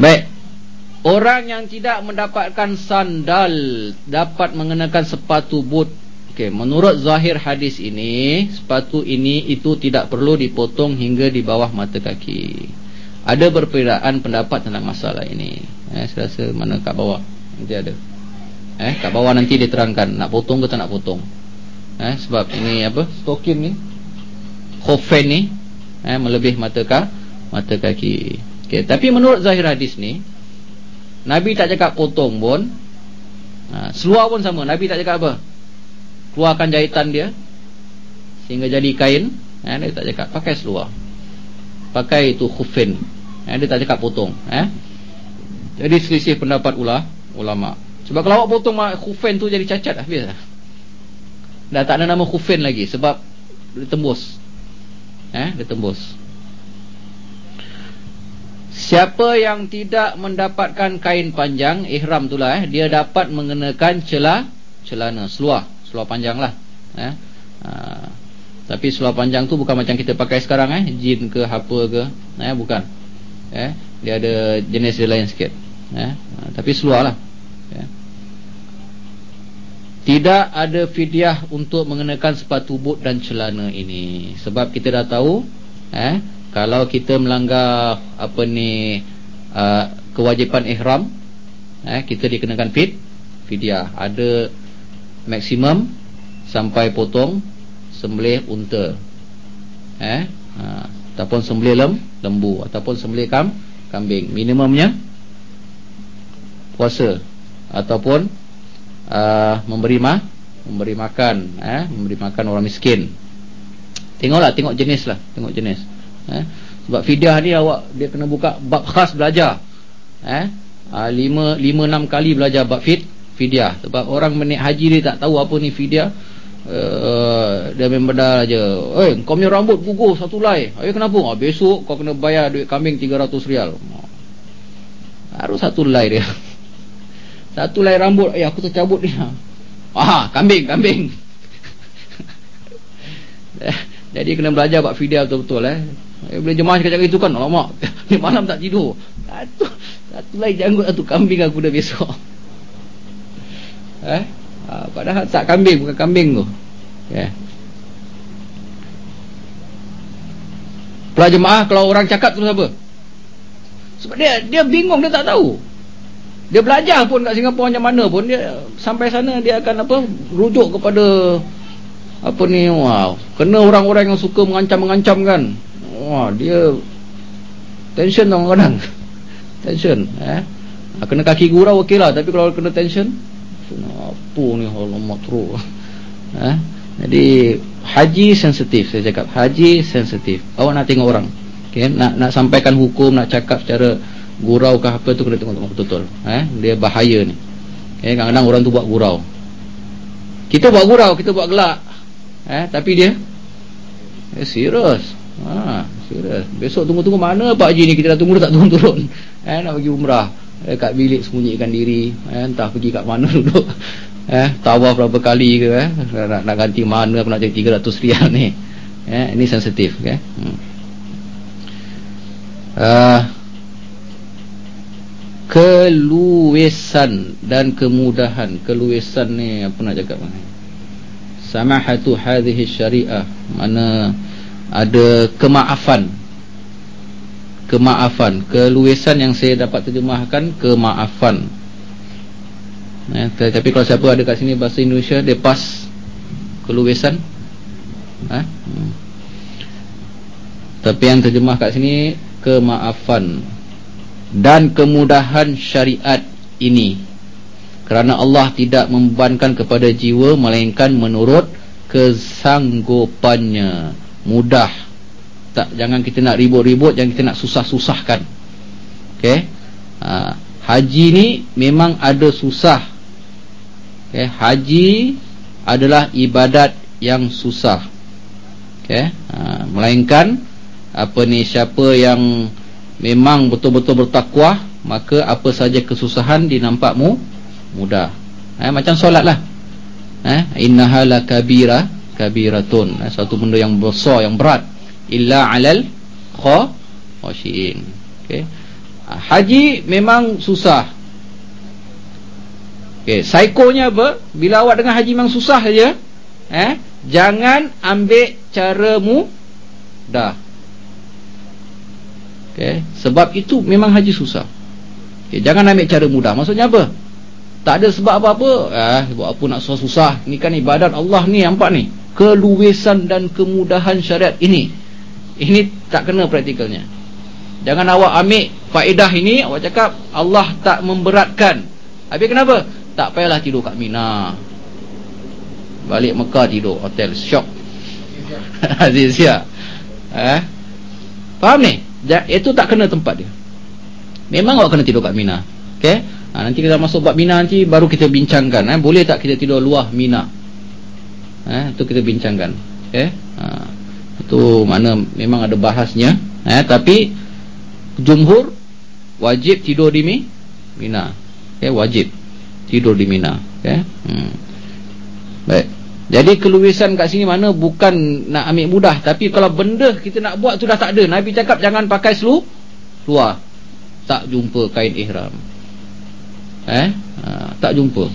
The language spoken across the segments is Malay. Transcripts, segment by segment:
baik orang yang tidak mendapatkan sandal dapat mengenakan sepatu boot Okey, menurut zahir hadis ini, sepatu ini itu tidak perlu dipotong hingga di bawah mata kaki. Ada perbezaan pendapat tentang masalah ini. Eh, saya rasa mana kat bawah? Nanti ada. Eh, kat bawah nanti diterangkan nak potong ke tak nak potong. Eh, sebab ini apa? Stokin ni. Khofen ni eh melebih mata ka, mata kaki. Okey, tapi menurut zahir hadis ni, Nabi tak cakap potong pun. Ha, seluar pun sama. Nabi tak cakap apa? keluarkan jahitan dia sehingga jadi kain eh, dia tak cakap pakai seluar pakai itu khufin eh, dia tak cakap potong eh. jadi selisih pendapat ulah ulama sebab kalau awak potong khufin tu jadi cacat dah biasa dah tak ada nama khufin lagi sebab dia tembus eh, dia tembus Siapa yang tidak mendapatkan kain panjang ihram itulah eh dia dapat mengenakan celah celana seluar seluar panjang lah eh? ha, tapi seluar panjang tu bukan macam kita pakai sekarang eh? jin ke apa ke eh? bukan eh? dia ada jenis dia lain sikit eh? ha, tapi seluar lah eh? tidak ada fidyah untuk mengenakan sepatu boot dan celana ini sebab kita dah tahu eh? Kalau kita melanggar apa ni uh, kewajipan ihram eh? kita dikenakan fit fidyah. Ada maksimum sampai potong sembelih unta. Eh ha, ataupun sembelih lem, lembu ataupun sembelih kam, kambing. Minimumnya puasa ataupun uh, memberi mah memberi makan eh memberi makan orang miskin. Tengoklah tengok jenis lah tengok jenis eh? Sebab fidyah ni awak dia kena buka bab khas belajar. Eh? Uh, 5 5 6 kali belajar bab fit fidyah. Sebab orang menik haji dia tak tahu apa ni fidyah. Uh, dia main bedal aja. Eh kau punya rambut gugur satu lai. Ayo kenapa? Ah, besok kau kena bayar duit kambing 300 rial. Harus satu lai dia. Satu lai rambut. Eh aku tercabut dia ah kambing kambing. Jadi kena belajar buat fidyah betul-betul eh Eh, boleh jemaah cakap itu kan? Alamak Ni malam tak tidur. Satu Satu lagi janggut Satu kambing aku dah besok. Eh? ha, padahal tak kambing bukan kambing tu. Ya. pelajar jemaah kalau orang cakap terus apa? Sebab dia dia bingung dia tak tahu. Dia belajar pun kat Singapura macam mana pun dia sampai sana dia akan apa rujuk kepada apa ni wow. Kena orang-orang yang suka mengancam-mengancam kan wah dia tension tau kadang tension eh ha, kena kaki gurau okey lah tapi kalau kena tension apa ni alamak teruk ha? jadi haji sensitif saya cakap haji sensitif awak nak tengok orang okay? nak nak sampaikan hukum nak cakap secara gurau ke apa tu kena tengok betul-betul ha? dia bahaya ni okay? kadang-kadang orang tu buat gurau kita buat gurau kita buat gelak ha? tapi dia eh, serius ha, serius. Besok tunggu-tunggu mana Pak Haji ni? Kita dah tunggu tak turun-turun. Eh, nak pergi umrah. Eh, kat bilik sembunyikan diri. Eh, entah pergi kat mana duduk. Eh, tawaf berapa kali ke eh, nak, nak ganti mana aku nak cari 300 rial ni. Eh, ini sensitif okay? hmm. uh, keluwesan dan kemudahan. Keluwesan ni apa nak cakap samahatu hadhihi syariah. Mana ada kemaafan. Kemaafan. Keluisan yang saya dapat terjemahkan kemaafan. Eh, tapi kalau siapa ada kat sini bahasa Indonesia dia pas keluisan eh? hmm. tapi yang terjemah kat sini kemaafan. Dan kemudahan syariat ini. Kerana Allah tidak membebankan kepada jiwa melainkan menurut kesanggupannya mudah. Tak jangan kita nak ribut-ribut jangan kita nak susah-susahkan. Okey? Ha, haji ni memang ada susah. Okey? Haji adalah ibadat yang susah. Okey? Ha, melainkan apa ni siapa yang memang betul-betul bertakwa maka apa saja kesusahan dinampakmu mudah. Eh, macam solatlah. Eh innaha lakabira kabiratun. Eh, satu benda yang besar yang berat. Illa alal khashiin. Okey. Haji memang susah. Okay, psikonya apa? Bila awak dengan haji memang susah saja eh jangan ambil cara mudah. Okay, sebab itu memang haji susah. Okay, jangan ambil cara mudah. Maksudnya apa? Tak ada sebab apa-apa. Eh, buat apa nak susah-susah? Ni kan ibadat Allah ni nampak ni keluwesan dan kemudahan syariat ini. Ini tak kena praktikalnya. Jangan awak ambil faedah ini awak cakap Allah tak memberatkan. Habis kenapa? Tak payahlah tidur kat Mina. Balik Mekah tidur hotel syok. Aziz ya. Eh? faham ni? Itu tak kena tempat dia. Memang awak kena tidur kat Mina. Okay? ha, nanti kita masuk bab Mina nanti baru kita bincangkan. Eh? boleh tak kita tidur luar Mina eh? itu kita bincangkan okay? ha, itu mana memang ada bahasnya eh? tapi jumhur wajib tidur di Mina okay? wajib tidur di Mina okay? hmm. baik jadi keluisan kat sini mana bukan nak ambil mudah tapi kalau benda kita nak buat sudah tak ada Nabi cakap jangan pakai selu luar tak jumpa kain ihram eh ha, tak jumpa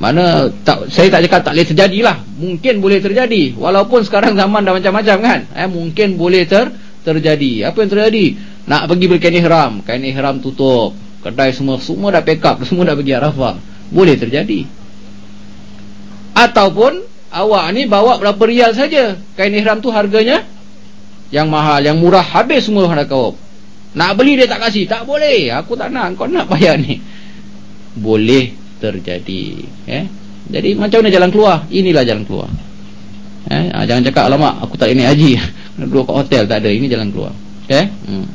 mana tak saya tak cakap tak boleh terjadilah. Mungkin boleh terjadi. Walaupun sekarang zaman dah macam-macam kan. Eh mungkin boleh ter terjadi. Apa yang terjadi? Nak pergi berkain ihram. Kain ihram tutup. Kedai semua semua dah pack up. Semua dah pergi Arafah. Boleh terjadi. Ataupun awak ni bawa berapa rial saja. Kain ihram tu harganya yang mahal yang murah. Habis semua dah kau nak beli dia tak kasih. Tak boleh. Aku tak nak. Kau nak bayar ni? Boleh terjadi eh? Jadi macam mana jalan keluar? Inilah jalan keluar. Eh? Ha, jangan cakap alamak aku tak ini haji. Duduk kat hotel tak ada. Ini jalan keluar. Okey hmm.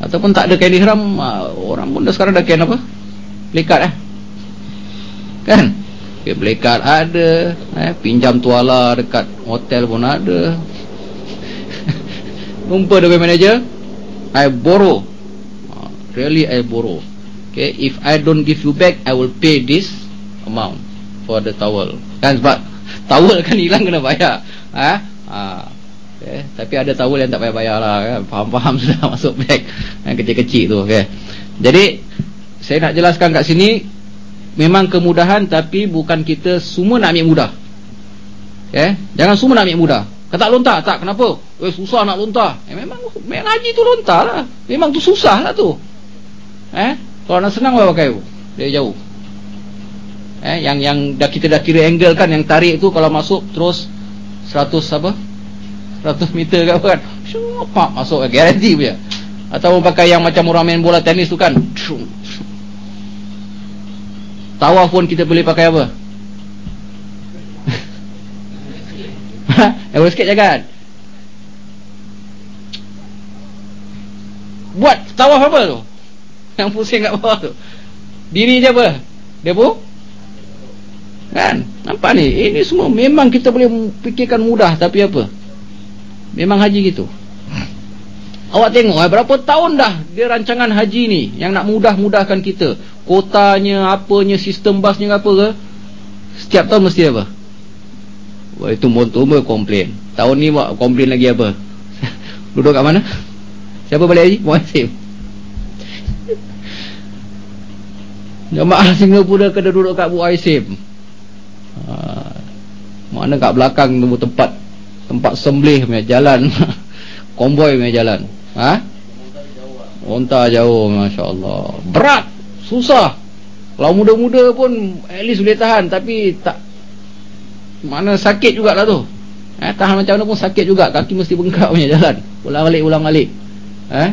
Ataupun tak ada kain ihram ah, orang pun dah sekarang dah kain apa? Plekat eh? Kan? Kain plekat ada eh, pinjam tuala dekat hotel pun ada. Jumpa dengan manager? I borrow. Ah, really I borrow okay if I don't give you back I will pay this amount for the towel kan sebab towel kan hilang kena bayar eh? ha okay. tapi ada towel yang tak payah bayar lah kan? faham-faham sudah masuk beg yang kecil-kecil tu okay. jadi saya nak jelaskan kat sini memang kemudahan tapi bukan kita semua nak ambil mudah okay. jangan semua nak ambil mudah kata lontar tak kenapa eh, susah nak lontar eh, memang memang haji tu lontar lah memang tu susah lah tu eh? Kalau nak senang pakai dari jauh. Eh? yang yang dah kita dah kira angle kan yang tarik tu kalau masuk terus 100 apa? 100 meter ke apa kan? Pak masuk. Garanti punya. Atau pakai yang macam orang main bola tenis tu kan? Tawaf pun kita boleh pakai apa? Yang sikit jangan Buat tawaf apa tu Yang pusing kat bawah tu. Diri je apa? Dia pun Kan? Nampak ni? Ini semua memang kita boleh fikirkan mudah Tapi apa? Memang haji gitu. Awak tengok eh, berapa tahun dah Dia rancangan haji ni Yang nak mudah-mudahkan kita? Kotanya, apanya, sistem basnya apa ke? Setiap tahun mesti apa? Wah itu montumba komplain. Tahun ni buat komplain lagi apa? Duduk kat mana? Siapa balik haji? Muasim Jemaah Singapura kena duduk kat Bu Aisim ha, Mana kat belakang tu tempat tempat sembelih punya jalan. Konvoy punya jalan. Ha? Onta jauh masya-Allah. Berat susah. Kalau muda-muda pun at least boleh tahan tapi tak. Mana sakit jugalah tu. Eh tahan macam mana pun sakit juga kaki mesti bengkak punya jalan. Ulang balik ulang balik eh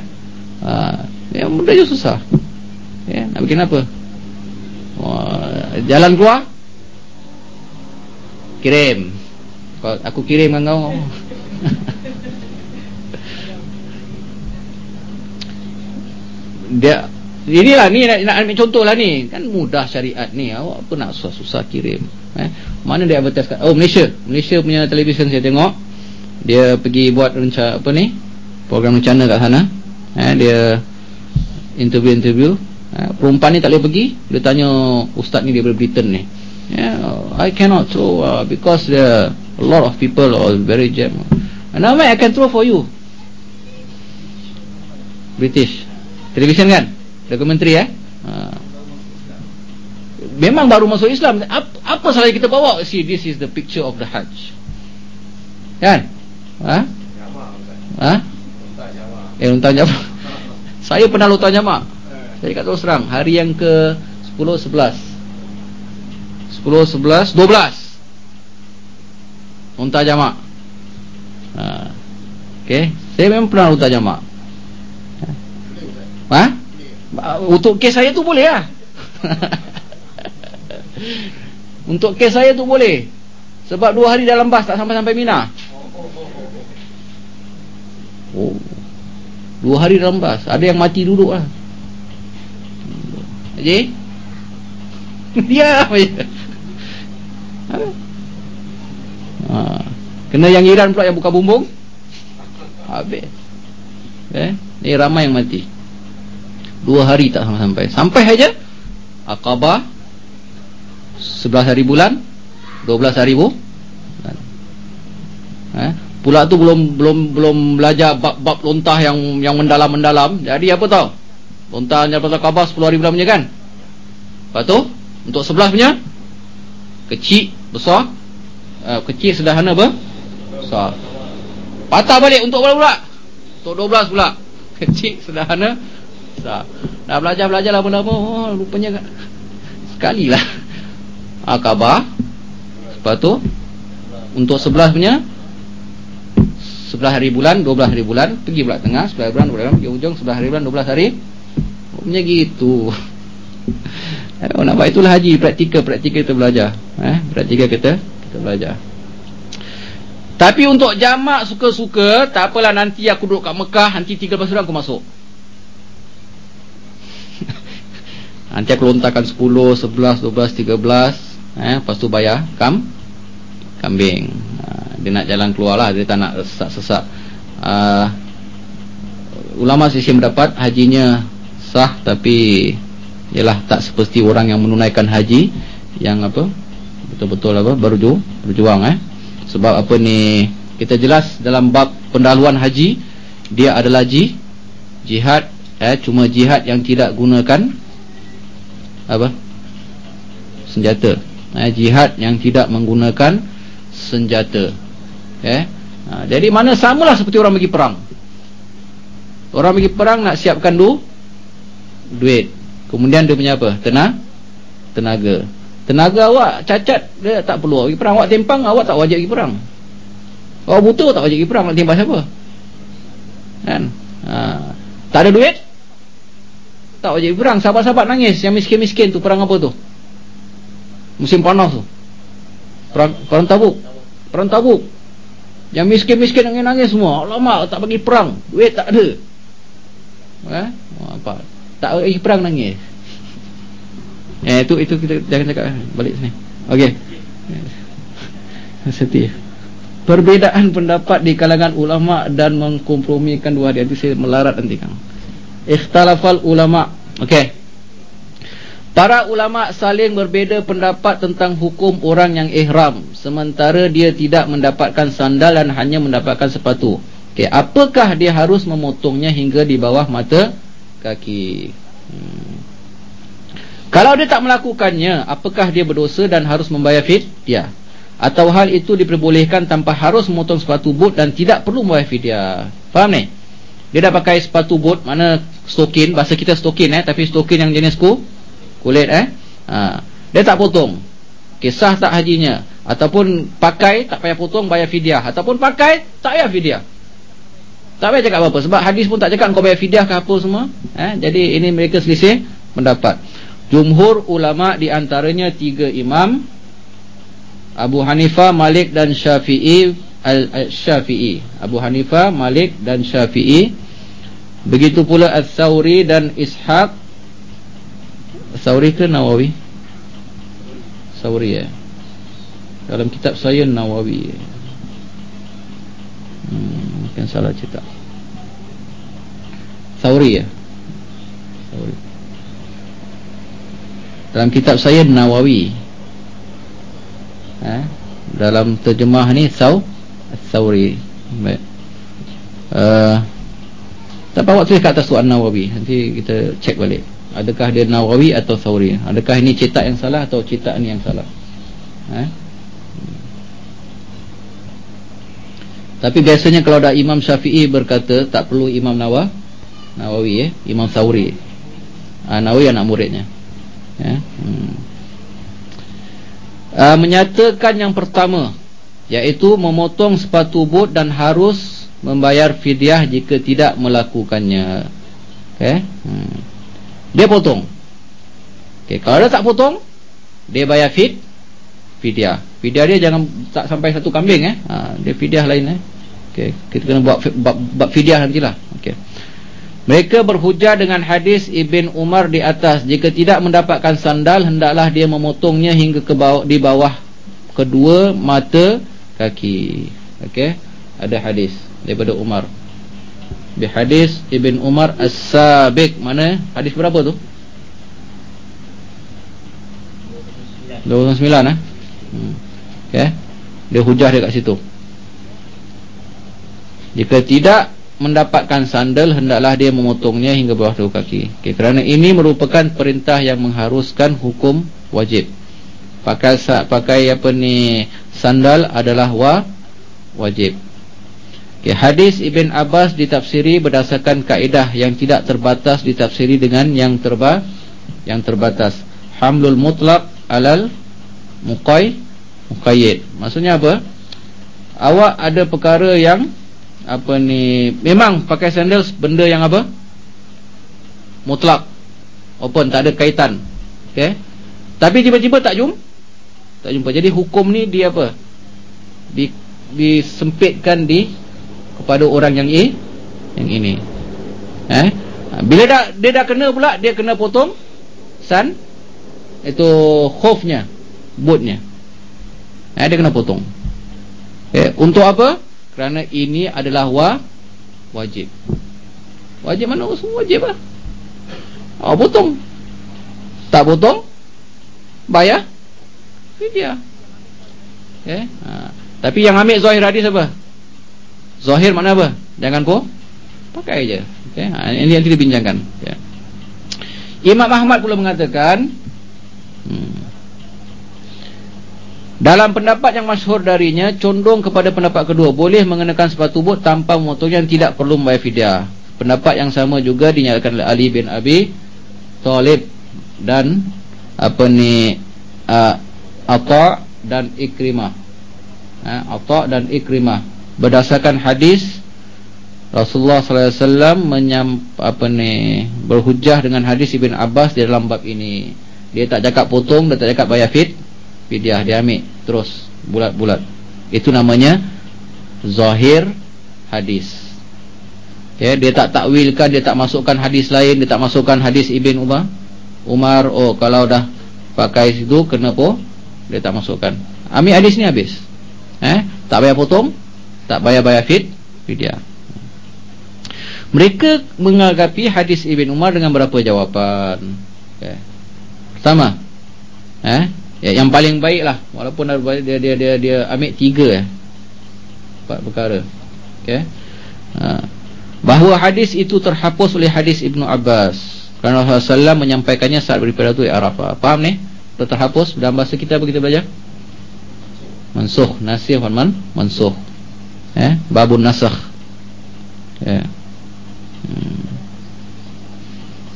ha. Ya muda je susah. Ya nak bikin apa jalan keluar? Kirim. Aku kirim dengan kau. Dia inilah ni nak, nak ambil contoh lah ni. Kan mudah syariat ni. Awak apa nak susah-susah kirim. Eh? mana dia advertise kat oh Malaysia. Malaysia punya televisyen saya tengok. Dia pergi buat rencana apa ni? Program rencana kat sana. Eh? dia interview-interview eh? perempuan ni tak boleh pergi. Dia tanya ustaz ni dia dari Britain ni? Yeah, I cannot throw uh, because the a lot of people are very jam. And now I can throw for you. British. Television kan? Dokumentari eh? Ha. memang baru masuk Islam. Apa, apa salah kita bawa? See this is the picture of the Hajj. Kan? Ha ha eh unta jama saya pernah lutar jama saya kata terus terang hari yang ke 10 11 10 11 12 unta jama ha. Okay, saya memang pernah lutar jama Ha? Untuk kes saya tu boleh lah. Untuk kes saya tu boleh. Sebab dua hari dalam bas tak sampai-sampai Mina. Oh. Dua hari dalam bas. Ada yang mati duduk lah Haji Dia apa ya ha. Kena yang Iran pula yang buka bumbung? Habis. Eh, ni ramai yang mati. Dua hari tak sampai. Sampai saja Aqabah 11 hari bulan 12 hari bu eh? Pula tu belum belum belum belajar bab-bab lontah yang yang mendalam-mendalam. Jadi apa tau Lontah yang pasal Aqabah 10 hari bulan punya kan Lepas tu Untuk 11 punya Kecil Besar uh, Kecil sederhana apa Besar Patah balik untuk berapa pula Untuk 12 pula Kecil sederhana besar. Dah belajar-belajar lama-lama oh, rupanya sekali lah. Akabah. Lepas tu untuk sebelah punya sebelah hari bulan, 12 hari bulan, pergi pula tengah, sebelah bulan, 12 bulan, pergi ujung sebelah hari bulan, 12 hari. Rupanya gitu. Oh, nampak itulah haji praktikal praktikal kita belajar. Eh, praktikal kita kita belajar. Tapi untuk jamak suka-suka, tak apalah nanti aku duduk kat Mekah, nanti 13 bulan aku masuk. Nanti aku lontarkan 10, 11, 12, 13 eh, Lepas tu bayar kam Kambing uh, Dia nak jalan keluar lah Dia tak nak sesak-sesak uh, Ulama sisi mendapat Hajinya sah Tapi Yalah tak seperti orang yang menunaikan haji Yang apa Betul-betul apa Berju, Berjuang eh. Sebab apa ni Kita jelas dalam bab pendahuluan haji Dia adalah ji Jihad eh, Cuma jihad yang tidak gunakan apa senjata. Eh, jihad yang tidak menggunakan senjata eh. Ha, jadi mana samalah seperti orang pergi perang? Orang pergi perang nak siapkan du duit. Kemudian dia punya apa? Tenang tenaga. Tenaga awak cacat dia tak perlu. Pergi perang awak tempang awak tak wajib pergi perang. Awak butuh tak wajib pergi perang. Nak tempang siapa? Kan? Ha, tak ada duit? Tak wajib perang. Sahabat-sahabat nangis. Yang miskin-miskin tu Perang apa tu? Musim panas tu. Perang, perang tabuk. Perang tabuk. Yang miskin-miskin nangis-nangis semua. Lama tak bagi perang. Duit tak ada. Eh? apa? Tak bagi perang nangis Eh itu itu kita jangan cakap balik sini. Okey. Sedih. Perbedaan pendapat di kalangan ulama dan mengkompromikan dua dia itu saya melarat nanti kang ikhtalafal ulama okey para ulama saling berbeza pendapat tentang hukum orang yang ihram sementara dia tidak mendapatkan sandal dan hanya mendapatkan sepatu okey apakah dia harus memotongnya hingga di bawah mata kaki. Hmm. kalau dia tak melakukannya apakah dia berdosa dan harus membayar fidyah atau hal itu diperbolehkan tanpa harus memotong sepatu boot dan tidak perlu membayar fidyah faham ni? Dia dah pakai sepatu boot mana stokin bahasa kita stokin eh. Tapi stokin yang jenis ku kulit eh. Ha. dia tak potong. Kisah tak hajinya. Ataupun pakai tak payah potong bayar fidyah. Ataupun pakai tak payah fidyah. Tak payah cakap apa-apa. Sebab hadis pun tak cakap kau bayar fidyah ke apa semua eh jadi ini mereka selisih mendapat jumhur ulama di antaranya tiga imam Abu Hanifah Malik dan Syafi'i Al-Syafi'i Abu Hanifah Malik dan Syafi'i. Begitu pula Al-Thawri dan Ishaq. Thawri ke Nawawi? Thawri ya Dalam kitab saya Nawawi. Hmm, Mungkin salah cakap Thawri ya Dalam kitab saya Nawawi. Ha? Dalam terjemah ni Thaw Thawri. Baik. Uh, tak awak tulis kat atas tu An-Nawawi. Nanti kita cek balik. Adakah dia Nawawi atau Thawri? Adakah ini cetak yang salah atau cetak ni yang salah? Eh? tapi biasanya kalau ada Imam Syafi'i berkata tak perlu Imam Nawa Nawawi eh? Imam ah, Nawawi anak muridnya eh? hmm. uh, menyatakan yang pertama yaitu memotong sepatu bot dan harus membayar fidyah jika tidak melakukannya. Okey. Hmm. Dia potong. Okey, kalau dia tak potong, dia bayar fid fidyah. Fidyah dia jangan tak sampai satu kambing eh. Ha, dia fidyah lain eh. Okey, kita kena buat bab, bab fidyah nantilah. Okey. Mereka berhujah dengan hadis Ibn Umar di atas. Jika tidak mendapatkan sandal Hendaklah dia memotongnya hingga ke bawah, di bawah Kedua mata kaki. Okey, Ada hadis daripada Umar. Di hadis Ibn Umar As-Sabiq. Mana? Hadis berapa tu? 29 eh? Hmm. okay. dia hujah dia kat situ. Jika tidak mendapatkan sandal hendaklah dia memotongnya hingga bawah dua kaki okay. kerana ini merupakan perintah yang mengharuskan hukum wajib pakai pakai apa ni sandal adalah wa wajib Okay, hadis Ibn Abbas ditafsiri berdasarkan kaedah yang tidak terbatas ditafsiri dengan yang terba yang terbatas. Hamlul mutlak alal muqay muqayyid. Maksudnya apa? Awak ada perkara yang apa ni memang pakai sandal benda yang apa? Mutlak. Open tak ada kaitan. Okey. Tapi tiba-tiba tak jumpa. Tak jumpa. Jadi hukum ni dia apa? Di disempitkan di kepada orang yang ini yang ini eh bila dah dia dah kena pula dia kena potong san itu khufnya bootnya eh dia kena potong eh untuk apa kerana ini adalah wa wajib wajib mana semua wajib lah oh potong tak potong bayar fidyah eh ha. tapi yang ambil zahir hadis apa Zahir makna apa? Jangan po pakai aja. Okey. Ha, ini yang kita bincangkan. Okay. Imam Ahmad pula mengatakan hmm, dalam pendapat yang masyhur darinya condong kepada pendapat kedua boleh mengenakan sepatu but tanpa memotongnya tidak perlu membayar fidyah. Pendapat yang sama juga dinyatakan oleh Ali bin Abi Talib dan apa ni uh, Atha dan Ikrimah. Ha, Atha dan Ikrimah berdasarkan hadis Rasulullah sallallahu alaihi wasallam menyam apa ni berhujah dengan hadis Ibn Abbas di dalam bab ini. Dia tak cakap potong, dia tak cakap bayar fit, fidyah dia ambil terus bulat-bulat. Itu namanya zahir hadis. Ya, dia tak takwilkan, dia tak masukkan hadis lain, dia tak masukkan hadis Ibn Umar. Umar, oh kalau dah pakai situ kena apa? Dia tak masukkan. Ambil hadis ni habis. Eh, tak bayar potong, tak bayar-bayar fit fidyah mereka mengagapi hadis Ibn Umar dengan berapa jawapan okay. pertama eh? Ya, yang paling baik lah. Walaupun dia dia dia, dia ambil tiga eh? empat perkara. Okay. ha. bahawa hadis itu terhapus oleh hadis Ibn Abbas. Kerana Rasulullah SAW menyampaikannya saat beribadah itu Arafah. Faham ni? Terhapus? Dalam bahasa kita apa kita belajar? Mansuh. Nasih man mansuh. Eh? Babun nasakh. Ya. Hmm.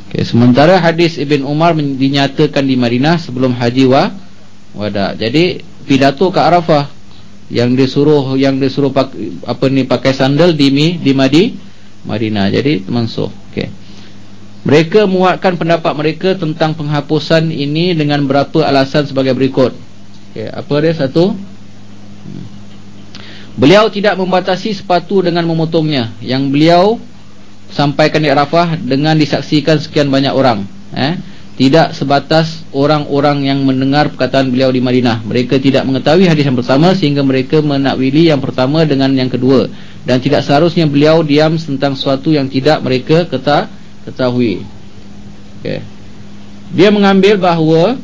okay, sementara hadis Ibn Umar dinyatakan di Madinah sebelum haji wa wada jadi pidato ke Arafah yang disuruh yang disuruh pak, apa ni pakai sandal di mi di Madi Madinah. Jadi mansuh okey. Mereka muatkan pendapat mereka tentang penghapusan ini dengan berapa alasan sebagai berikut. Okey apa dia? Satu. Beliau tidak membatasi sepatu dengan memotongnya. Yang beliau sampaikan di Arafah Dengan disaksikan sekian banyak orang. Eh? Tidak sebatas orang-orang yang mendengar perkataan beliau di Madinah. Mereka tidak mengetahui hadis yang pertama Sehingga mereka menakwili yang pertama dengan yang kedua. Dan tidak seharusnya beliau diam tentang sesuatu yang tidak mereka ketahui. Okay. Dia mengambil bahawa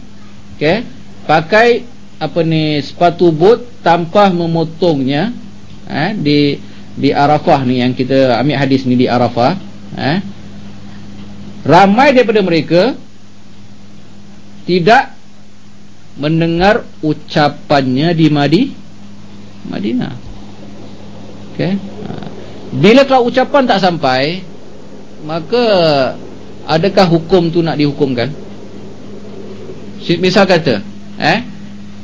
okay, Pakai apa ni sepatu boot tanpa memotongnya eh, di di Arafah ni yang kita ambil hadis ni di Arafah eh ramai daripada mereka tidak mendengar ucapannya di Madi Madinah. Okey. Ha. bila kalau ucapan tak sampai maka adakah hukum tu nak dihukumkan? Misal kata eh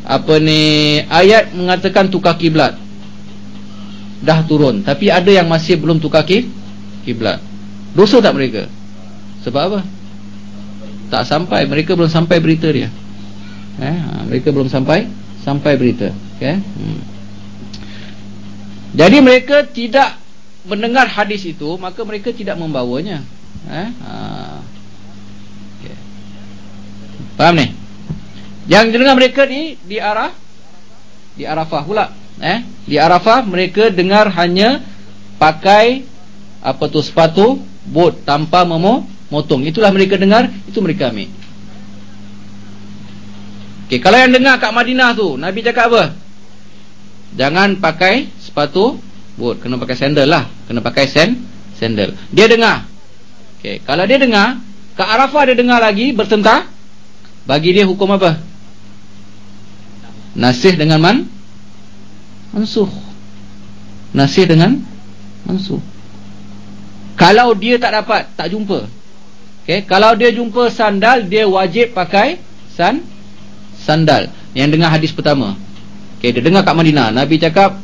apa ni ayat mengatakan tukar kiblat. Dah turun tapi ada yang masih belum tukar kiblat. Dosa tak mereka? Sebab apa tak sampai mereka belum sampai berita dia eh, ha, mereka belum sampai sampai berita okay? hmm. jadi mereka tidak mendengar hadis itu maka mereka tidak membawanya eh? ha. okay. faham ni yang dengar mereka ni di arah di Arafah pula eh? di Arafah mereka dengar hanya pakai apa tu sepatu bot tanpa memotong itulah mereka dengar itu mereka ambil Okay, kalau yang dengar kat Madinah tu, Nabi cakap apa? Jangan pakai sepatu boot, kena pakai sandal lah. Kena pakai sen sandal. Dia dengar. Okay, kalau dia dengar, kat Arafah dia dengar lagi bertentang, bagi dia hukum apa? Nasih dengan man mansuh. Nasih dengan mansuh. Kalau dia tak dapat, tak jumpa. Okay, kalau dia jumpa sandal, dia wajib pakai san sandal. Yang dengar hadis pertama. Okey dia dengar kat Madinah Nabi cakap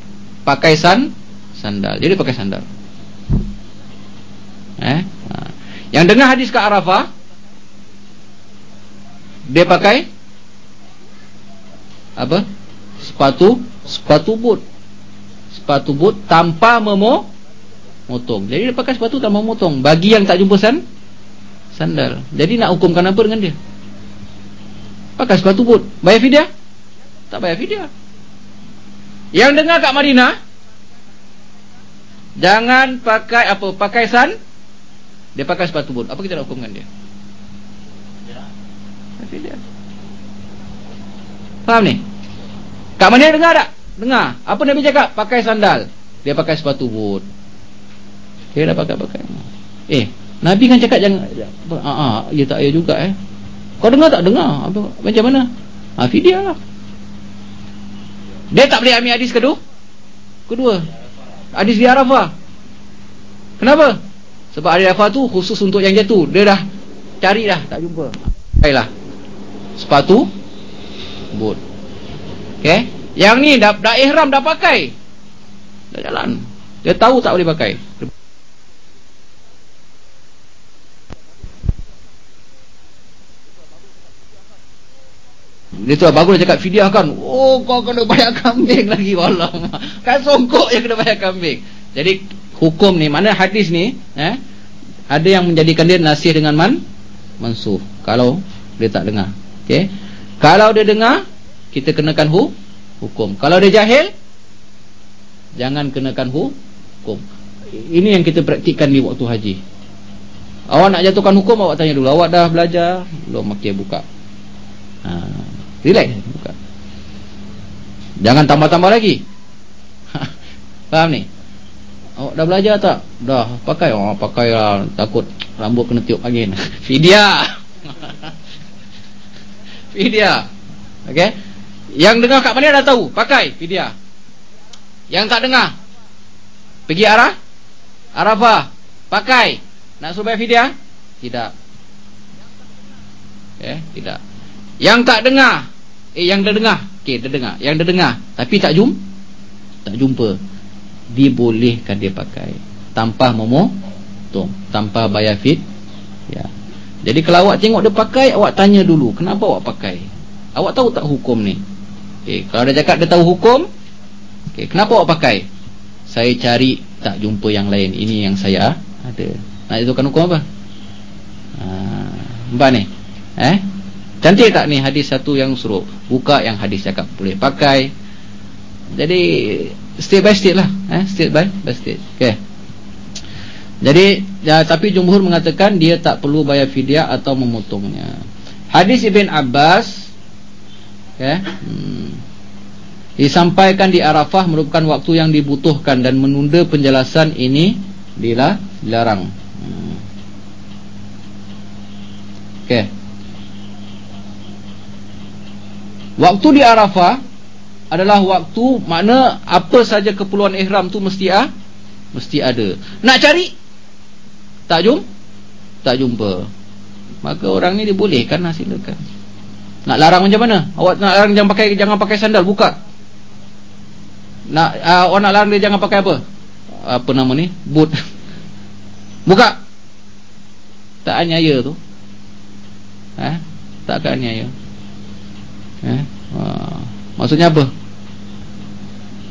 pakai san sandal. Jadi pakai sandal. Eh? Ha. yang dengar hadis kat Arafah dia pakai apa? Sepatu sepatu boot. Sepatu boot tanpa memo motong. Jadi dia pakai sepatu tanpa memotong bagi yang tak jumpa san sandal. Jadi nak hukumkan apa dengan dia? Pakai sepatu boot. Bayar fidyah? Tak bayar fidyah. Yang dengar kat Madinah jangan pakai apa? Pakai san? Dia pakai sepatu boot. Apa kita nak hukumkan dia? Fidyah. Faham ni? Kat mana dengar tak? Dengar. Apa Nabi cakap? Pakai sandal. Dia pakai sepatu boot. Dia dah pakai-pakai. Eh Nabi kan cakap jangan ah, ah, ya tak ya juga eh. Kau dengar tak? Dengar. Apa, Macam mana? Ha, Fidyah lah. Dia tak boleh ambil hadis kedua? Kedua. Hadis di Arafah. Kenapa? Sebab hadis Arafah tu khusus untuk yang jatuh Dia dah cari dah. Tak jumpa. Baiklah. Sepatu. Boot Okay Yang ni dah, dah ihram dah pakai. Dah jalan. Dia tahu tak boleh pakai Dia tu lah bagus cakap fidyah kan. Oh kau kena bayar kambing lagi wallah. Kan songkok yang kena bayar kambing. Jadi hukum ni mana hadis ni eh ada yang menjadikan dia nasih dengan man mansuh kalau dia tak dengar. Okey. Kalau dia dengar kita kenakan hu hukum. Kalau dia jahil jangan kenakan hu hukum. Ini yang kita praktikkan di waktu haji. Awak nak jatuhkan hukum awak tanya dulu. Awak dah belajar belum makin buka. Ha. Relax. Bukan. Jangan tambah-tambah lagi. Faham ni? Awak dah belajar tak? Dah pakai. Oh pakai lah Takut rambut kena tiup angin. Fidya Fidya Okay Yang dengar kat mana dah tahu. Pakai Fidya Yang tak dengar Pergi arah. Arafah Pakai. Nak suruh bayar Fidya Tidak. Okay Tidak yang tak dengar. Eh yang dah dengar. Okey dah dengar. Yang dah dengar. Tapi tak jum Tak jumpa. Dibolehkan dia pakai. Tanpa momo Tung Tanpa bayar fit. Ya. Jadi kalau awak tengok dia pakai Awak tanya dulu Kenapa awak pakai? Awak tahu tak hukum ni? Okey Kalau dia cakap dia tahu hukum Okey Kenapa awak pakai? Saya cari Tak jumpa yang lain. Ini yang saya ada. Nak jatuhkan hukum apa? Haa Nampak ni Eh Cantik tak ni hadis satu yang suruh Buka yang hadis cakap boleh pakai Jadi Step by step lah eh? Step by, by step okay. Jadi ya, Tapi jumhur mengatakan Dia tak perlu bayar fidyah atau memotongnya Hadis Ibn Abbas okay. hmm, Disampaikan di Arafah Merupakan waktu yang dibutuhkan Dan menunda penjelasan ini Dilarang hmm. okey waktu di Arafah adalah waktu mana apa saja keperluan ihram tu mesti ah mesti ada. Nak cari? Tak jumpa tak jumpa. Maka orang ni dibolehkan silakan nak larang macam mana? Awak nak larang jangan pakai jangan pakai sandal buka. Nak uh, awak nak larang dia jangan pakai apa? Apa nama ni? Boot. Buka. Tak anyaya tu. Eh tak akan anyaya eh? Uh, maksudnya apa?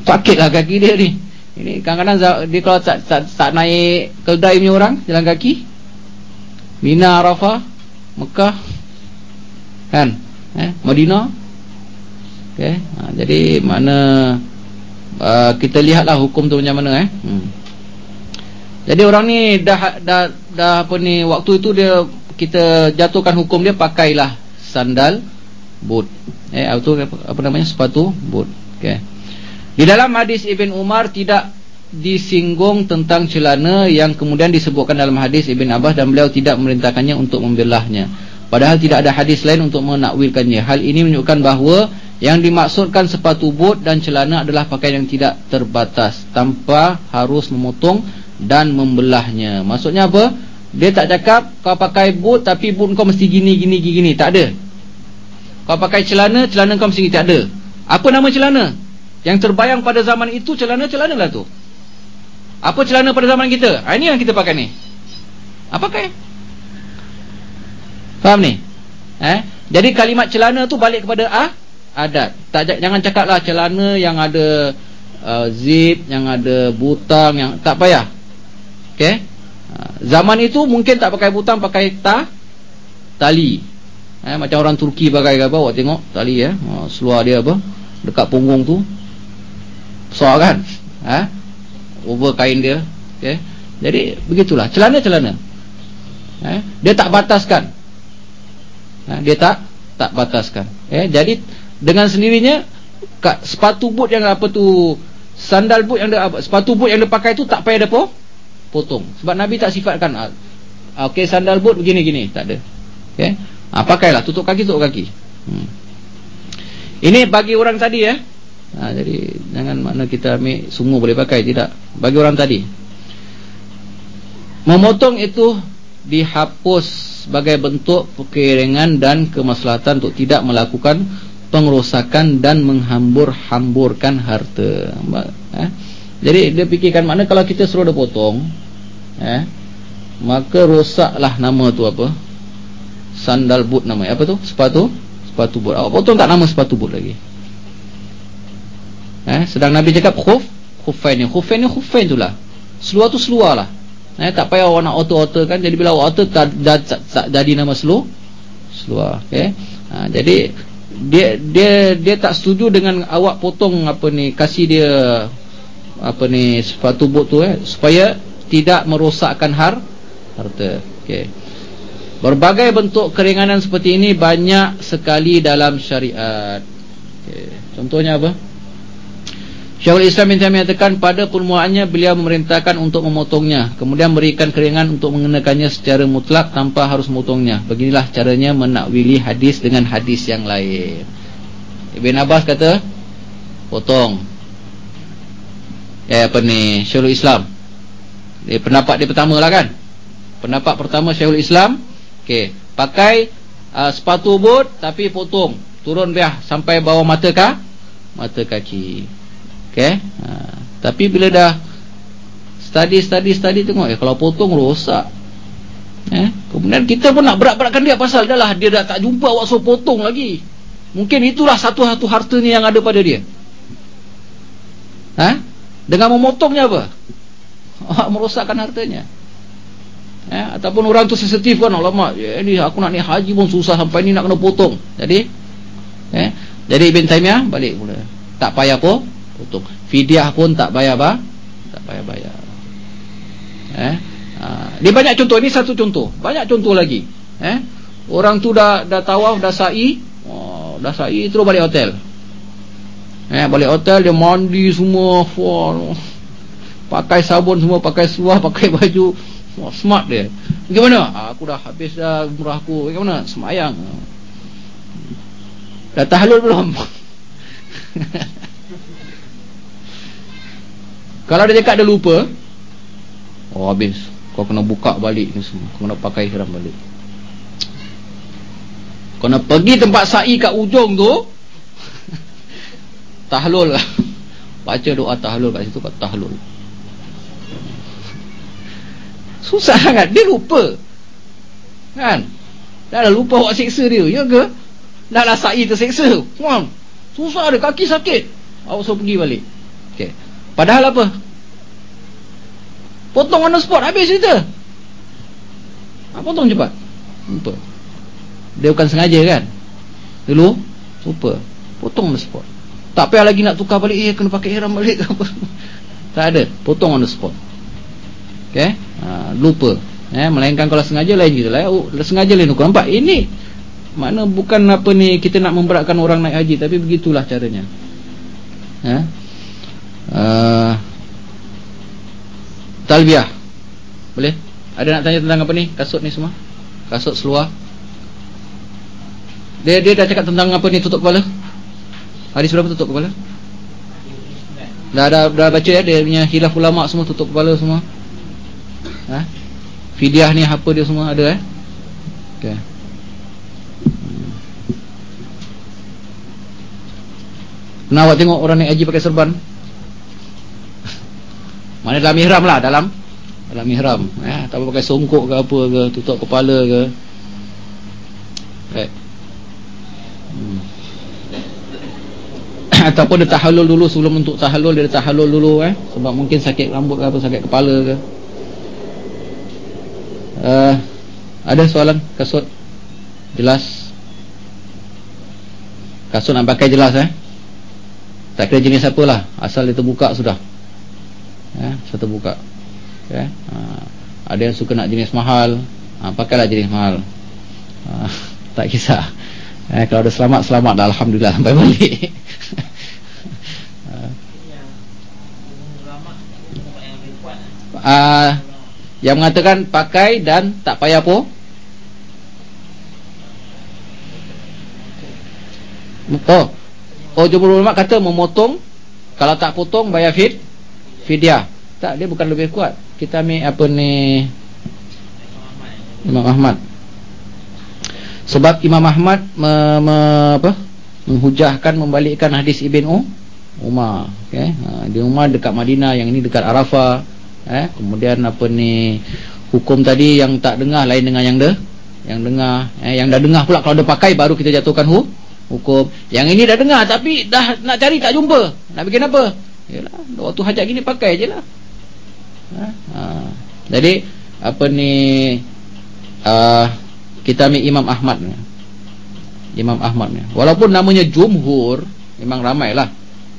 Sakitlah kaki dia ni. Ini kadang-kadang dia kalau tak, tak, tak naik keldai punya orang jalan kaki. Mina Arafah Mekah. Kan? Eh? Madinah. Okey? Ha, jadi mana uh, kita lihatlah hukum tu macam mana eh? Hmm. jadi orang ni dah dah dah apa ni waktu itu dia kita jatuhkan hukum dia pakailah sandal boot eh itu apa namanya sepatu boot okey di dalam hadis Ibn Umar tidak disinggung tentang celana yang kemudian disebutkan dalam hadis Ibn Abbas dan beliau tidak memerintahkannya untuk membelahnya. Padahal tidak ada hadis lain untuk menakwilkannya. Hal ini menunjukkan bahawa yang dimaksudkan sepatu boot dan celana adalah pakaian yang tidak terbatas tanpa harus memotong dan membelahnya. Maksudnya apa? Dia tak cakap kau pakai boot tapi boot kau mesti gini gini gini. Tak ada. Kau pakai celana, celana kau mesti gini. Tak ada. Apa nama celana? Yang terbayang pada zaman itu celana-celana lah tu. Apa celana pada zaman kita? Ha, ini yang kita pakai ni. Apa pakai? Faham ni? Eh? Jadi kalimat celana tu balik kepada ah adat. Tak jangan cakaplah celana yang ada uh, zip, yang ada butang, yang tak payah. Okey? Uh, zaman itu mungkin tak pakai butang, pakai ta tali. Eh, macam orang Turki pakai apa? Awak tengok tali ya. Uh, seluar dia apa? Dekat punggung tu besar kan ha? over kain dia okay? jadi begitulah celana-celana ha? dia tak bataskan ha? dia tak tak bataskan eh? jadi dengan sendirinya kat, sepatu boot yang apa tu sandal boot yang dia, sepatu boot yang dia pakai tu tak payah dia po, potong sebab Nabi tak sifatkan ah, ok sandal boot begini-gini tak ada okay? Ha, pakailah tutup kaki tutup kaki hmm. ini bagi orang tadi ya eh? ha, jadi jangan makna kita ambil semua boleh pakai tidak bagi orang tadi memotong itu dihapus sebagai bentuk kekeringan dan kemaslahatan untuk tidak melakukan pengerosakan dan menghambur-hamburkan harta ha? jadi dia fikirkan makna kalau kita suruh dia potong ha? maka rosaklah nama tu apa sandal boot namanya apa tu? Sepatu? Sepatu boot. Awak potong tak nama sepatu boot lagi? Eh, sedang Nabi cakap khuf khufain ni. Khufain ni khufain tu lah. Seluar tu seluar lah. Eh, tak payah orang nak auto-auto kan. Jadi bila auto tak, tak, tak, tak jadi nama seluar seluar. Okay? ha, jadi dia dia dia tak setuju dengan awak potong apa ni kasih dia apa ni sepatu bot tu eh. Supaya tidak merosakkan har harta. Okey berbagai bentuk keringanan seperti ini banyak sekali dalam syariat. Okey. Contohnya apa? Syekhul Islam yang menyatakan pada permulaannya beliau memerintahkan untuk memotongnya. Kemudian berikan keringan untuk mengenakannya secara mutlak tanpa harus memotongnya. Beginilah caranya menakwili hadis dengan hadis yang lain. Ibn Abbas kata potong. Eh apa ni? Syekhul Islam. Eh, pendapat dia pertama lah kan? Pendapat pertama Syekhul Islam okay. pakai uh, sepatu boot tapi potong turun biar sampai bawah mata kah mata kaki Okey. Ha, tapi bila dah study study study tengok eh kalau potong rosak. Eh, kemudian kita pun nak berat-beratkan dia pasal dah lah dia dah tak jumpa awak suruh potong lagi. Mungkin itulah satu-satu harta ni yang ada pada dia. Ha? Dengan memotongnya apa? Awak merosakkan hartanya. Eh, ataupun orang tu sensitif kan alamak ya, ni aku nak ni haji pun susah sampai ni nak kena potong. Jadi eh, jadi Ibn Taymiyah balik pula. Tak payah apa? potong. Fidyah pun tak bayar apa? Tak bayar bayar. Eh? Ha, dia banyak contoh ini satu contoh. Banyak contoh lagi. Eh? Orang tu dah dah tawaf dah sa'i, oh, dah sa'i terus balik hotel. Eh, balik hotel dia mandi semua, wah, pakai sabun semua, pakai seluar, pakai baju, smart, smart dia. Bagaimana? Ah, aku dah habis dah umrah aku. Bagaimana? Semayang. Dah tahlul belum? Kalau dia cakap dia lupa oh habis. Kau kena buka balik ni semua. Kau kena pakai ihram balik. Kau kena pergi tempat sa'i kat ujung tu tahlul lah. Baca doa tahlul kat situ kat tahlul susah sangat dia lupa kan dah dah lupa awak seksa dia ya ke dah lah sa'i terseksa Wah, susah dia kaki sakit awak suruh pergi balik okay. padahal apa Potong on the spot habis cerita. Ha, potong cepat. Lupa. Dia bukan sengaja kan? Dulu lupa. Potong on the spot. Tak payah lagi nak tukar balik eh kena pakai ihram balik apa. tak ada. Potong on the spot. Okey? Ha, lupa. Eh melainkan kalau sengaja lain gitu lah. Oh, sengaja lain kau nampak ini mana bukan apa ni kita nak memberatkan orang naik haji tapi begitulah caranya. Eh? Uh, talbiah boleh? Ada nak tanya tentang apa ni? Kasut ni semua? Kasut seluar? Dia dia dah cakap tentang apa ni tutup kepala? Hadis berapa tutup kepala? Dah dah, dah baca ya dia punya hilaf ulama semua tutup kepala semua ha? Fidyah ni apa dia semua ada eh? Okey. Pernah awak tengok orang naik haji pakai serban? Mana dalam ihram lah dalam. Dalam ihram eh tak pakai songkok ke apa ke tutup kepala ke. Baik. Hmm. ataupun dia tahallul dulu sebelum untuk tahallul dia tahallul dulu eh. Sebab mungkin sakit rambut ke apa sakit kepala ke uh, ada soalan? Kasut? Jelas? Kasut nak pakai jelas eh? Tak kira jenis apa lah asal dia terbuka sudah. Ya, satu buka ya. ha, ada yang suka nak jenis mahal. Ha, pakailah jenis mahal. Ha, tak kisah. Eh, kalau ada selamat selamat dah. Alhamdulillah sampai balik. Uh, yang mengatakan pakai dan tak payah apa? Oh oh jumhur ulama kata memotong kalau tak potong bayar fit fidyah. Tak dia bukan lebih kuat. Kita ambil apa ni? Imam Ahmad. Sebab Imam Ahmad me, me, apa? Menghujahkan membalikkan hadis Ibn U Umar. Okay? ha, di Umar dekat Madinah yang ini dekat Arafah eh? kemudian apa ni hukum tadi yang tak dengar lain dengan yang de yang dengar eh? yang dah dengar pula kalau dia pakai baru kita jatuhkan hu hukum yang ini dah dengar tapi dah nak cari tak jumpa nak bikin apa Yalah, waktu hajat gini pakai je lah. Ha? Ha. Jadi, apa ni, uh, kita ambil Imam Ahmad ni. Imam Ahmad ni. Walaupun namanya Jumhur, memang ramai lah.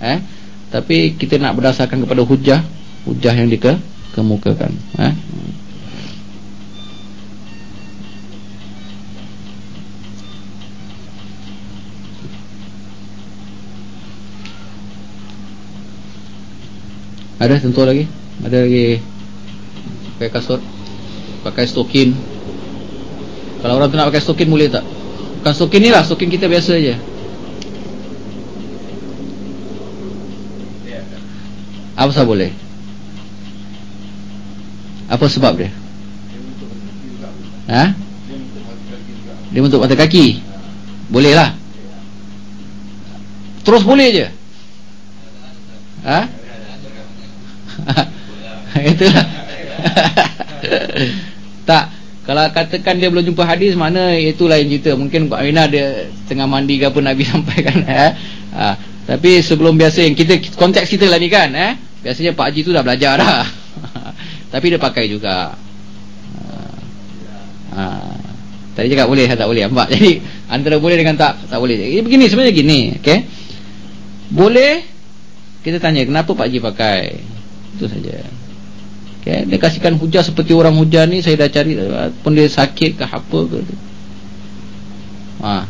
Eh? Tapi kita nak berdasarkan kepada hujah, hujah yang dikemukakan. Eh? Ada tentu lagi? Ada lagi pakai kasut, pakai stokin. Kalau orang tu nak pakai stokin boleh tak? Bukan stokin ni lah, stokin kita biasa aja. Apa sebab boleh? Apa sebab dia? Ha? Dia untuk mata kaki. Boleh lah. Terus boleh je. Ha? Itulah. tak kalau katakan dia belum jumpa hadis mana itu lain cerita mungkin Pak Aminah dia tengah mandi ke apa Nabi sampaikan eh ha, tapi sebelum biasa yang kita konteks kita lah ni kan eh biasanya Pak Haji tu dah belajar dah tapi dia pakai juga. Ha, tadi cakap boleh tak boleh. Nampak? Jadi antara boleh dengan tak tak boleh. Jadi begini sebenarnya gini okey? Boleh kita tanya kenapa Pak Haji pakai? Itu saja. Okay. dia kasihkan hujan seperti orang hujan ni saya dah cari pun dia sakit ke apa ke. Ha.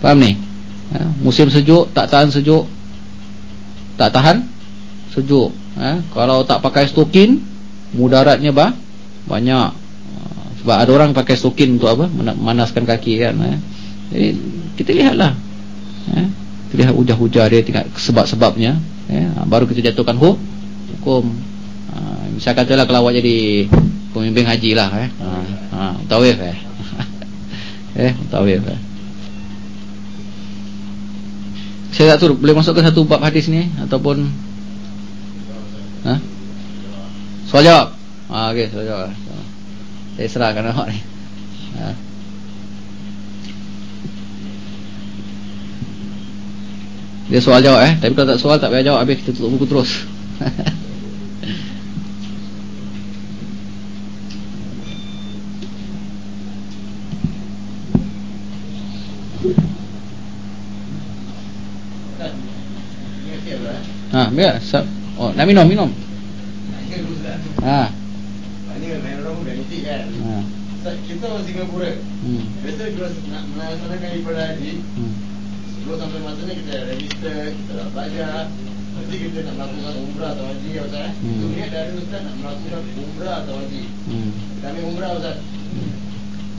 faham ni? Ha. musim sejuk tak tahan sejuk. Tak tahan? Sejuk. Ha. kalau tak pakai stokin mudaratnya bah banyak sebab ada orang pakai stokin untuk apa manaskan kaki kan eh? jadi kita lihatlah eh? kita lihat hujah-hujah dia tingkat sebab-sebabnya eh? baru kita jatuhkan hukum uh, misal katalah kalau awak jadi pemimpin haji lah eh? uh, uh, tawif eh? eh tawif eh? saya tak tahu boleh masuk ke satu bab hadis ni ataupun ha? Soal jawab ha, ok soal jawab saya serahkan awak ni. Ha. dia soal jawab eh? Tapi kalau tak soal tak payah jawab. Habis kita tutup buku terus. Ha, biar. Oh, nak minum, minum. Ha. Ini kan orang benefit kan. Ha. Kita orang Singapura. Hmm. Biasa kita nak melaksanakan ibadah haji. Hmm. Sebelum sampai masa ni kita register, kita dah belajar. Nanti kita nak melakukan umrah atau haji ya Ustaz. Hmm. Itu niat dari Ustaz nak melakukan umrah atau haji. Hmm. Kami umrah Ustaz. Hmm.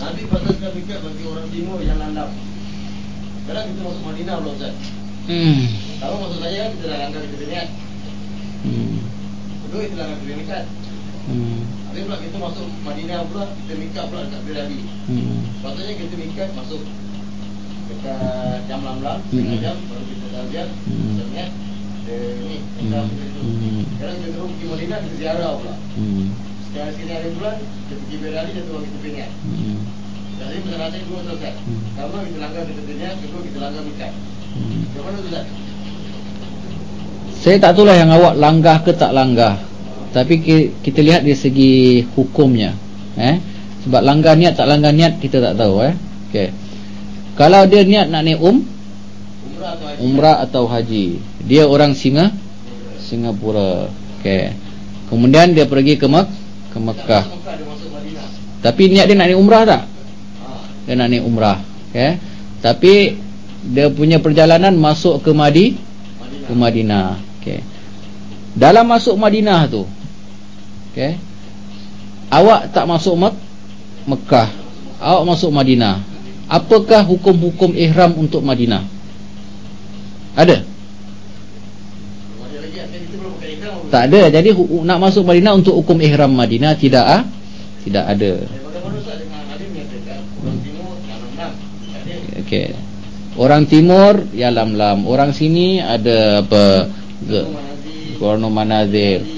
Nanti pataskan mikir bagi orang timur yang landap. Sekarang kita masuk Madinah pula Ustaz. Hmm. Kalau maksud saya kan kita dah langgar kita niat. Hmm. Betul kita langgar kita niat. Hmm. Tapi pula kita masuk Madinah pula kita mikir pula dekat Bilali. Hmm. Patutnya kita mikir masuk dekat jam lam-lam, hmm. jam baru kita dah lihat. Hmm. Kita kita hmm. hmm. Sekarang kita terus pergi Madinah kita ziarah pula. Hmm. Sekarang sekali hari bulan kita pergi Bilali dan tuan kita niat. Hmm. Jadi masalah dua selesai. Hmm. Pertama kita langgar kita niat, kedua kita langgar mikir. Saya tak tahulah yang awak langgah ke tak langgah Tapi kita lihat dari segi hukumnya eh? Sebab langgah niat tak langgah niat kita tak tahu eh? okay. Kalau dia niat nak naik um Umrah atau haji Dia orang Singa Singapura okay. Kemudian dia pergi ke Mek ke Mekah Tapi niat dia nak naik umrah tak? Dia nak naik umrah okay. Tapi dia punya perjalanan masuk ke Madi Madinah. ke Madinah okey dalam masuk Madinah tu okey. Awak tak masuk Mek Mekah. Awak masuk Madinah. Apakah hukum-hukum ihram untuk Madinah? Ada? Tak ada. Jadi nak masuk Madinah untuk hukum ihram Madinah tidak ah? Tidak ada. Okey. Orang timur ya lam-lam. Orang sini ada apa? Korno manazir.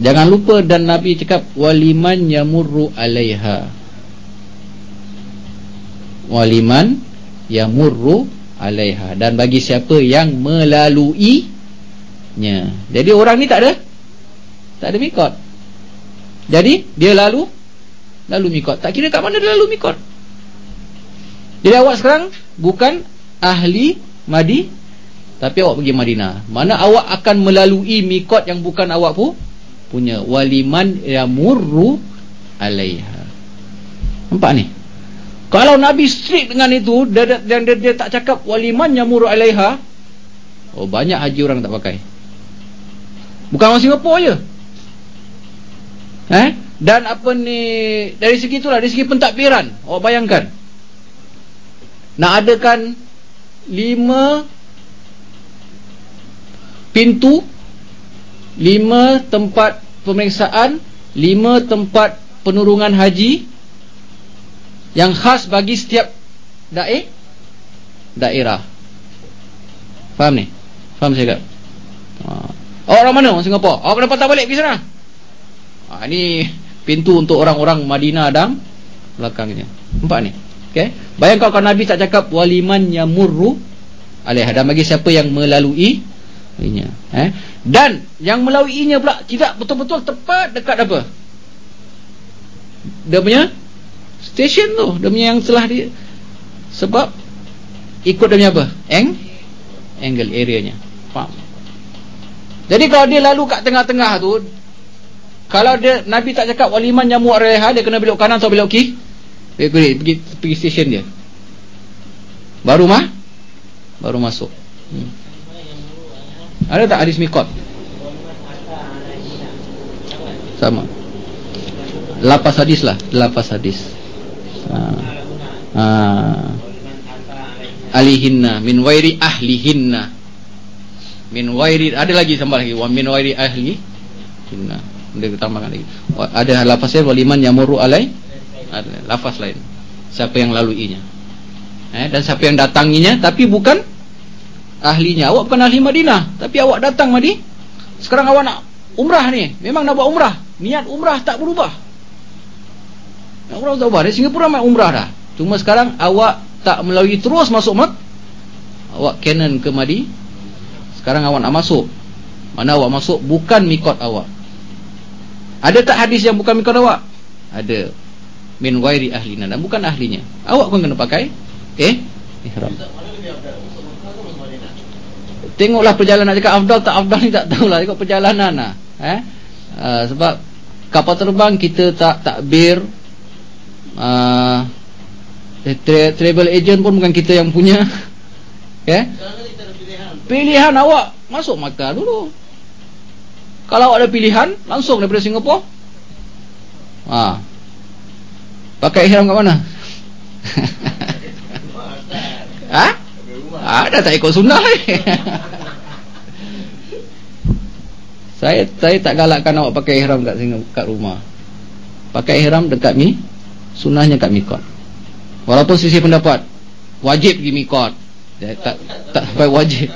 Jangan lupa dan Nabi cakap waliman yamurru alaiha. Waliman yamurru alaiha dan bagi siapa yang melalui nya. Jadi orang ni tak ada tak ada mikot. Jadi dia lalu lalu mikot. Tak kira kat mana dia lalu mikot. Jadi awak sekarang bukan ahli Madi tapi awak pergi Madinah mana awak akan melalui mikot yang bukan awak pun punya waliman yamurru alaiha. Nampak ni? Kalau Nabi strict dengan itu dan dia, dia, dia, tak cakap waliman yamurru alaiha oh banyak haji orang tak pakai. Bukan orang Singapura je. Eh? Dan apa ni dari segi itulah dari segi pentadbiran. Awak bayangkan. Nak adakan lima pintu lima tempat pemeriksaan lima tempat penurungan haji yang khas bagi setiap dae daerah. Faham ni? Faham saya tak ha. orang mana? Orang Singapura? Awak kena patah balik pergi sana? Ha, ni pintu untuk orang-orang Madinah dan belakangnya. Nampak ni? Okay. Bayangkan kalau Nabi tak cakap waliman yamurru alaih. Dan bagi siapa yang melalui inya. Eh? Dan yang melaluinya pula tidak betul-betul tepat dekat apa? Dia punya station tu, dia punya yang telah di sebab ikut dia punya apa? Eng angle areanya. Faham? Jadi kalau dia lalu kat tengah-tengah tu kalau dia Nabi tak cakap waliman yamu alaiha dia kena belok kanan atau belok kiri? Pergi, pergi, pergi stesen dia Baru mah Baru masuk hmm. Ada tak hadis mikot Sama. Lapas hadis lah lapas hadis. Ha. Ha. alihinna min wairi ahlihinna. Min wairi ada lagi tambah lagi. Wa min wairi ahli hinna. Dia tambahkan lagi. Ada lafaznya waliman yamuru alai. Ada lafaz lain. Siapa yang laluinya. Eh, dan siapa yang datanginya tapi bukan ahlinya. Awak bukan ahli Madinah tapi awak datang Madi. Sekarang awak nak umrah ni. Memang nak buat umrah. Niat umrah tak berubah. Nak umrah tak berubah. Dari Singapura main umrah dah. Cuma sekarang awak tak melalui terus masuk mat. Awak canon ke Madi. Sekarang awak nak masuk. Mana awak masuk? Bukan mikot awak. Ada tak hadis yang bukan mikot awak? Ada. Min wairi ahlina Dan bukan ahlinya. Awak pun kena pakai. Eh? Ihram Tengoklah perjalanan Cakap afdal tak afdal ni tak tahulah. Tengok perjalanan lah. Eh? Uh, sebab Kapal terbang kita tak takbir uh, tra Travel agent pun bukan kita yang punya. Okay Pilihan awak Masuk Makkah dulu. Kalau awak ada pilihan Langsung daripada Singapura. Ha. Pakai ihram kat mana? Ha? Ada tak ikut sunnah Saya saya tak galakkan awak pakai ihram kat sini kat rumah. Pakai ihram dekat mi sunnahnya kat mikot. Walaupun sisi pendapat wajib pergi mikot. Ya, tak tak sampai wajib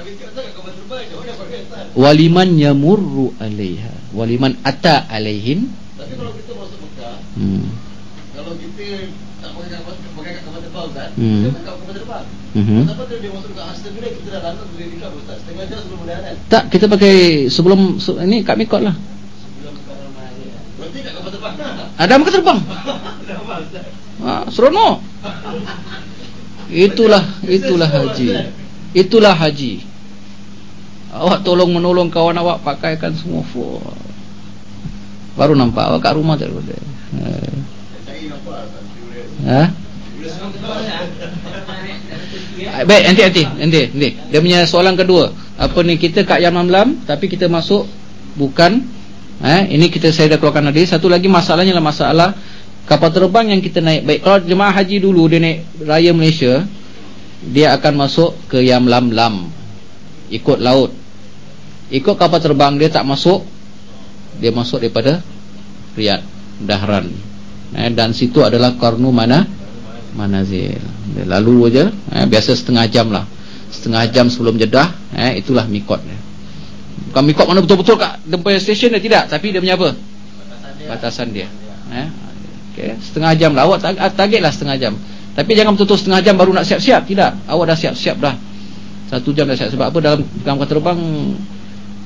waliman yamurru alaiha waliman ata alaihin tapi kalau kita masuk Mekah hmm. Kalau kita tak pakai pakai kapal terbang kan? Hmm. kita pakai kapal terbang. Hmm. kenapa dia masuk ke Aston Villa kita dah lantak boleh dekat ustaz. Setengah jam sebelum mendarat tak kita pakai sebelum ini kat mikot lah. Berarti kat kapal terbang Ada kapal terbang? Ha, Seronok. Itulah Itulah haji. Itulah haji. Awak tolong menolong kawan awak pakaikan semua. Full. Baru nampak awak kat rumah tak boleh. Ha? Baik, nanti nanti nanti nanti. Dia punya soalan kedua. Apa ni kita kat Yaman Lam tapi kita masuk bukan eh ini kita saya dah keluarkan tadi. Satu lagi masalahnya lah masalah kapal terbang yang kita naik. Baik, kalau jemaah haji dulu dia naik raya Malaysia, dia akan masuk ke Yam Lam Lam. Ikut laut ikut kapal terbang dia tak masuk dia masuk daripada Riyadh Dahran eh, dan situ adalah Karnu mana Manazil. Dia lalu aja eh, biasa setengah jam lah. Setengah jam sebelum jedah eh, itulah mikot dia. bukan mikot mana betul-betul kat Dempaya station dia? Tidak tapi dia punya apa? Batasan dia. Eh, okay. setengah jam lah. Awak target lah setengah jam. Tapi jangan betul-betul setengah jam baru nak siap-siap. Tidak awak dah siap-siap dah. Satu jam dah siap. Sebab apa? Dalam dalam kapal terbang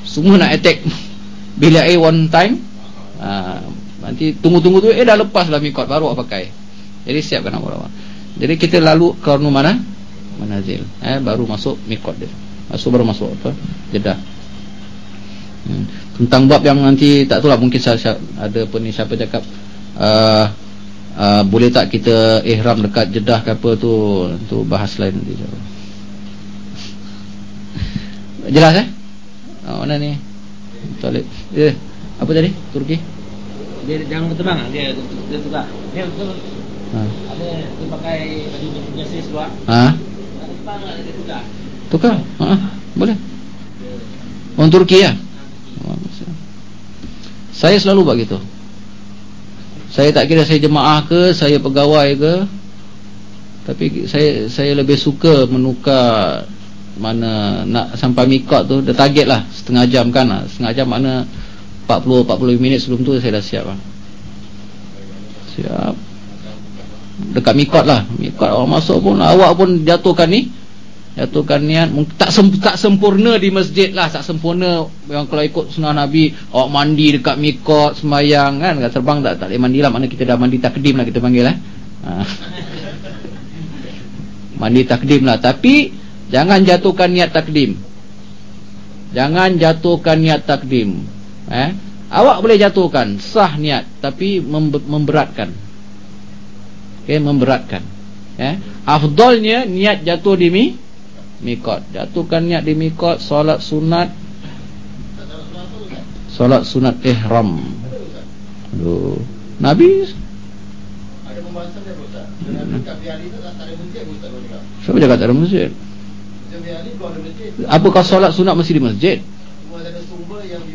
semua nak attack bila A one time. Ha, nanti tunggu-tunggu tu eh dah lepas lah mikot baru pakai jadi siapkan awak-awak jadi kita lalu ke mana manazil eh, baru masuk mikot dia masuk baru masuk apa jedah hmm. tentang bab yang nanti tak tahu lah mungkin saya, saya, ada pun ni siapa cakap uh, uh, boleh tak kita ihram dekat jedah ke apa tu tu bahas lain nanti jelas eh Ha, mana ni? Toilet. Eh, apa tadi? Turki? Dia jangan bertembang dia dia tukar. Dia betul. Ha. Ada dia pakai baju biasa seluar. Ha. Dia tukar. Tukar? Ha. Boleh. Orang Turki ya? Saya selalu buat gitu. Saya tak kira saya jemaah ke, saya pegawai ke. Tapi saya saya lebih suka menukar mana nak sampai mikot tu dah target lah setengah jam kan lah. setengah jam mana 40-40 minit sebelum tu saya dah siap lah. Siap. Dekat mikot lah. Mikot orang masuk pun awak pun jatuhkan ni. Jatuhkan niat. Tak, sem tak sempurna di masjid lah. Tak sempurna. Yang kalau ikut sunnah Nabi awak mandi dekat mikot semayang kan. Dekat terbang tak, tak boleh mandi lah. Mana kita dah mandi takdim lah kita panggil lah ha. mandi takdim lah. Tapi Jangan jatuhkan niat takdim. Jangan jatuhkan niat takdim. Eh? Awak boleh jatuhkan sah niat tapi memberatkan. Okey, memberatkan. Eh? Afdolnya niat jatuh di mi mikot. Jatuhkan niat di mikot solat sunat. Solat sunat ihram. Aduh. Nabi ada pembahasan dia Ustaz. Dengan hmm. tak biar tu tak ada masjid Ustaz. Siapa cakap tak ada masjid? Apakah solat sunat mesti di masjid? Semua ada sumber yang di